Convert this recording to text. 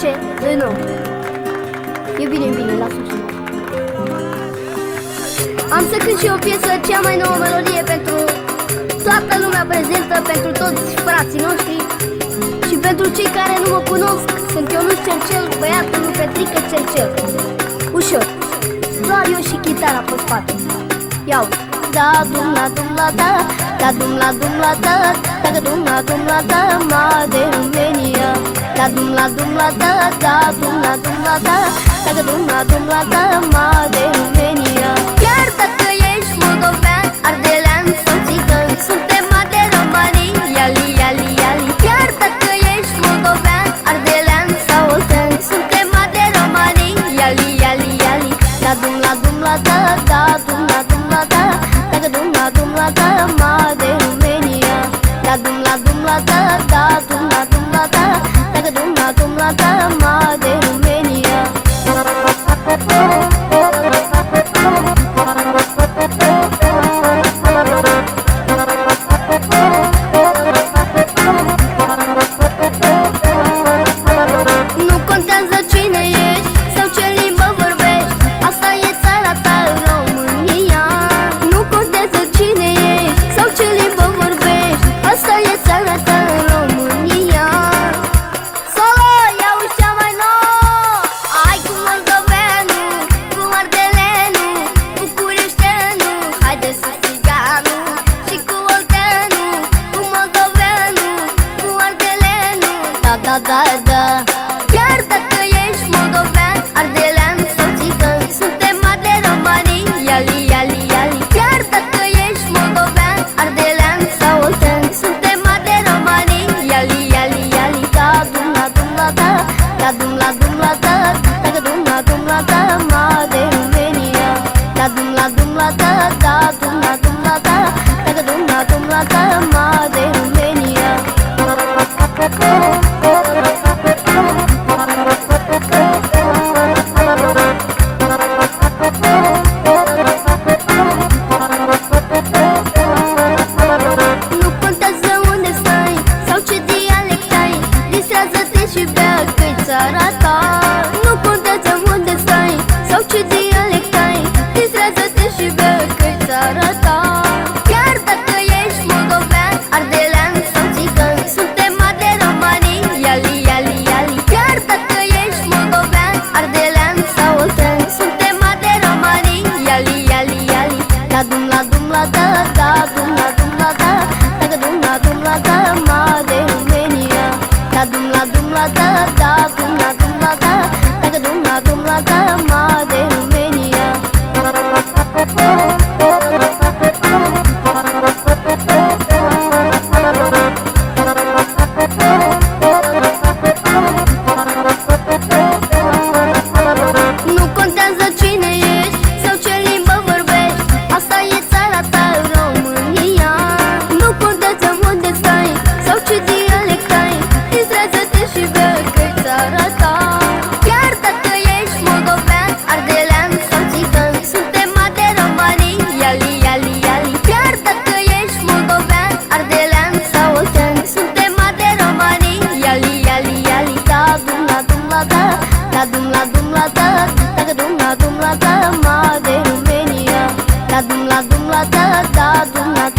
ce? Îi nu. E bine, e bine, lasă-o să Am să cânt și o piesă, cea mai nouă melodie pentru toată lumea prezentă, pentru toți frații noștri și pentru cei care nu mă cunosc, sunt Ionuț Cercel, băiatul lui Petrică Cercel. Ușor, doar eu și chitara pe spate. Iau, da, dum la dum la da, da dum la dum la da, da dum la dum la da, ma de România. Da dum la dum la da, da dum la dum la da, da dum la dum la da, ma de România. Chiar dacă ești moldovean, ardelean sau țigan, suntem de romanii, iali, iali, iali. Chiar dacă ești moldovean, ardelean sau oltean, suntem de romanii, iali, iali, iali. Da dum la dum la da, da dum la dum la da, da dum la dum la da, ma de România. Da dum la dum la da, da dum la dum haide să țiganu Și cu olteanu, cu moldoveanu Cu ardeleanu, da, da, da, da bea că-i țara ta. Nu contează La dum la dum la ta Dacă dum la dum la ta Ma de România La dum la dum la ta Da dum la